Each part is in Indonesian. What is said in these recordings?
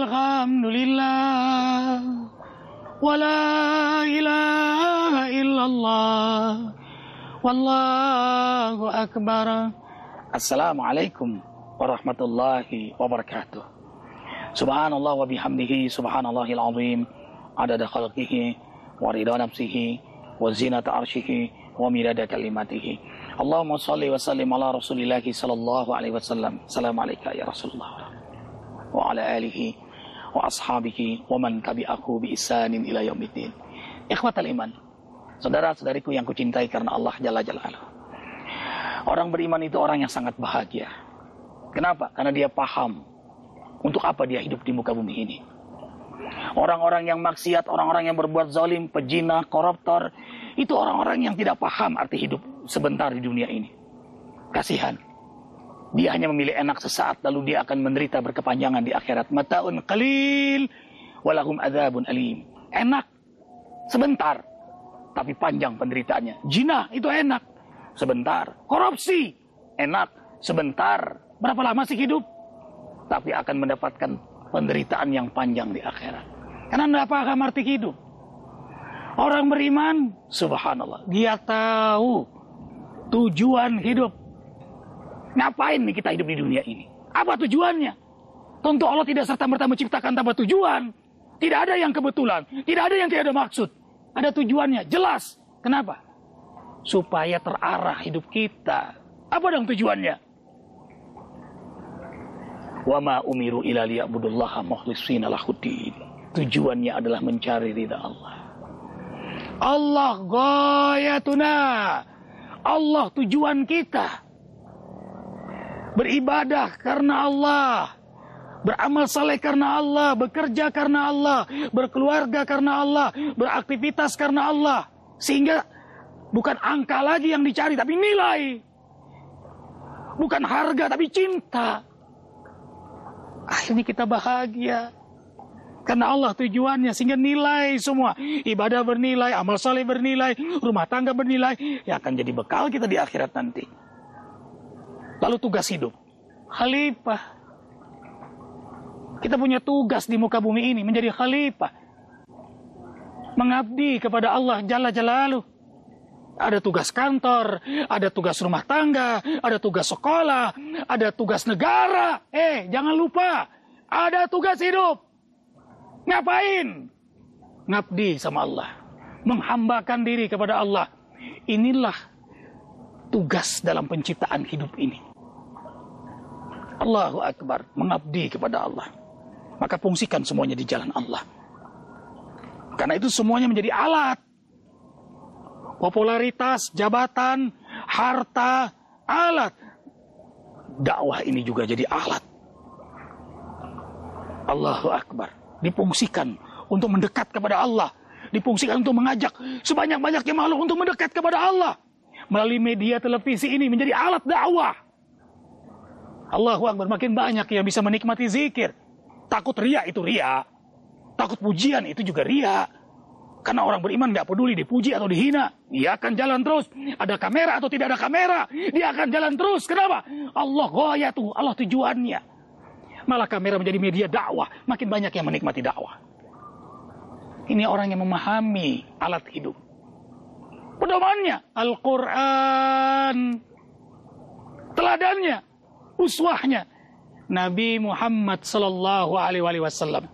Alhamdulillah Wala ilaha illallah Wallahu akbar Assalamualaikum warahmatullahi wabarakatuh Subhanallah wa bihamdihi subhanallahil azim Adada khalqihi wa ridha nafsihi wa zinata arshihi wa midada kalimatihi Allahumma salli wa sallim ala rasulillahi sallallahu alaihi wasallam Assalamualaikum ya Rasulullah wa ala alihi wa ashabihi wa man tabi'ahu bi isanin ila yaumiddin. Ikhwatal iman. Saudara-saudariku yang kucintai karena Allah Jalla Jalaluhu. Orang beriman itu orang yang sangat bahagia. Kenapa? Karena dia paham untuk apa dia hidup di muka bumi ini. Orang-orang yang maksiat, orang-orang yang berbuat zalim, pejina, koruptor, itu orang-orang yang tidak paham arti hidup sebentar di dunia ini. Kasihan. Dia hanya memilih enak sesaat lalu dia akan menderita berkepanjangan di akhirat. Mataun qalil walahum adzabun alim. Enak sebentar tapi panjang penderitaannya. Jina itu enak sebentar. Korupsi enak sebentar. Berapa lama sih hidup? Tapi akan mendapatkan penderitaan yang panjang di akhirat. Karena tidak paham arti hidup. Orang beriman, subhanallah, dia tahu tujuan hidup. Ngapain nih kita hidup di dunia ini? Apa tujuannya? Tentu Allah tidak serta-merta menciptakan tanpa tujuan. Tidak ada yang kebetulan. Tidak ada yang tidak ada maksud. Ada tujuannya. Jelas. Kenapa? Supaya terarah hidup kita. Apa dong tujuannya? Wa ma umiru ila liya'budullaha mukhlisina. Tujuannya adalah mencari ridha Allah. Allah gayatuna. Allah tujuan kita beribadah karena Allah, beramal saleh karena Allah, bekerja karena Allah, berkeluarga karena Allah, beraktivitas karena Allah. Sehingga bukan angka lagi yang dicari, tapi nilai. Bukan harga, tapi cinta. Akhirnya kita bahagia. Karena Allah tujuannya sehingga nilai semua. Ibadah bernilai, amal saleh bernilai, rumah tangga bernilai. Yang akan jadi bekal kita di akhirat nanti. Lalu tugas hidup. Khalifah. Kita punya tugas di muka bumi ini menjadi khalifah. Mengabdi kepada Allah Jalla Jalaluh. Ada tugas kantor, ada tugas rumah tangga, ada tugas sekolah, ada tugas negara. Eh, jangan lupa, ada tugas hidup. Ngapain? Ngabdi sama Allah. Menghambakan diri kepada Allah. Inilah tugas dalam penciptaan hidup ini. Allahu Akbar, mengabdi kepada Allah. Maka fungsikan semuanya di jalan Allah. Karena itu semuanya menjadi alat. Popularitas, jabatan, harta, alat. Dakwah ini juga jadi alat. Allahu Akbar. Difungsikan untuk mendekat kepada Allah. Difungsikan untuk mengajak sebanyak-banyaknya makhluk untuk mendekat kepada Allah. Melalui media televisi ini menjadi alat dakwah Allahu Akbar makin banyak yang bisa menikmati zikir. Takut ria itu ria. Takut pujian itu juga ria. Karena orang beriman nggak peduli dipuji atau dihina. Dia akan jalan terus. Ada kamera atau tidak ada kamera. Dia akan jalan terus. Kenapa? Allah tuh, Allah tujuannya. Malah kamera menjadi media dakwah. Makin banyak yang menikmati dakwah. Ini orang yang memahami alat hidup. Pedomannya Al-Quran. Teladannya uswahnya Nabi Muhammad sallallahu alaihi wasallam.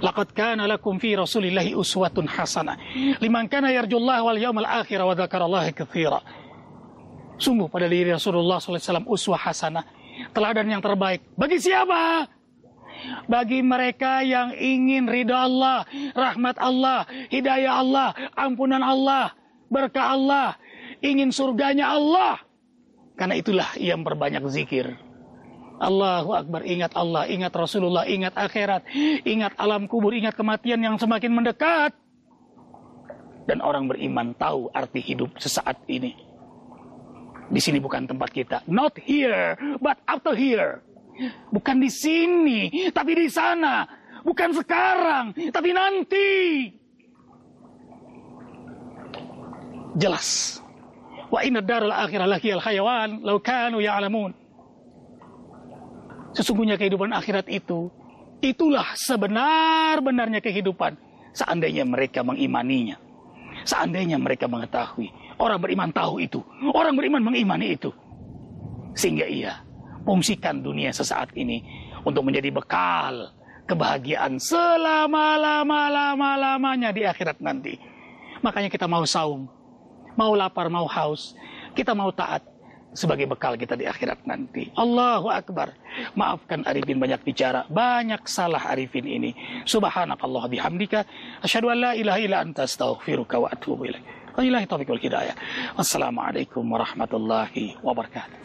Laqad kana lakum fi Rasulillahi uswatun hasanah liman kana yarjullaha wal yawmal akhir wa dzakarallaha katsira. Sungguh pada diri Rasulullah SAW uswah hasanah, teladan yang terbaik. Bagi siapa? Bagi mereka yang ingin ridha Allah, rahmat Allah, hidayah Allah, ampunan Allah, berkah Allah, ingin surganya Allah. Karena itulah ia berbanyak zikir. Allahu Akbar, ingat Allah, ingat Rasulullah, ingat akhirat, ingat alam kubur, ingat kematian yang semakin mendekat. Dan orang beriman tahu arti hidup sesaat ini. Di sini bukan tempat kita. Not here, but after here. Bukan di sini, tapi di sana. Bukan sekarang, tapi nanti. Jelas Wa inna darul akhirah al hayawan law kanu ya'lamun. Sesungguhnya kehidupan akhirat itu Itulah sebenar-benarnya kehidupan seandainya mereka mengimaninya. Seandainya mereka mengetahui. Orang beriman tahu itu. Orang beriman mengimani itu. Sehingga ia fungsikan dunia sesaat ini untuk menjadi bekal kebahagiaan selama-lama-lama-lamanya di akhirat nanti. Makanya kita mau saum, mau lapar, mau haus, kita mau taat, sebagai bekal kita di akhirat nanti. Allahu Akbar. Maafkan Arifin banyak bicara, banyak salah Arifin ini. Subhanakallah bihamdika, asyhadu an la ilaha illa anta astaghfiruka wa atubu ilaik. Taufiq wal hidayah. Wassalamualaikum warahmatullahi wabarakatuh.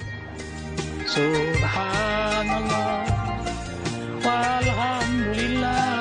Subhanallah walhamdulillah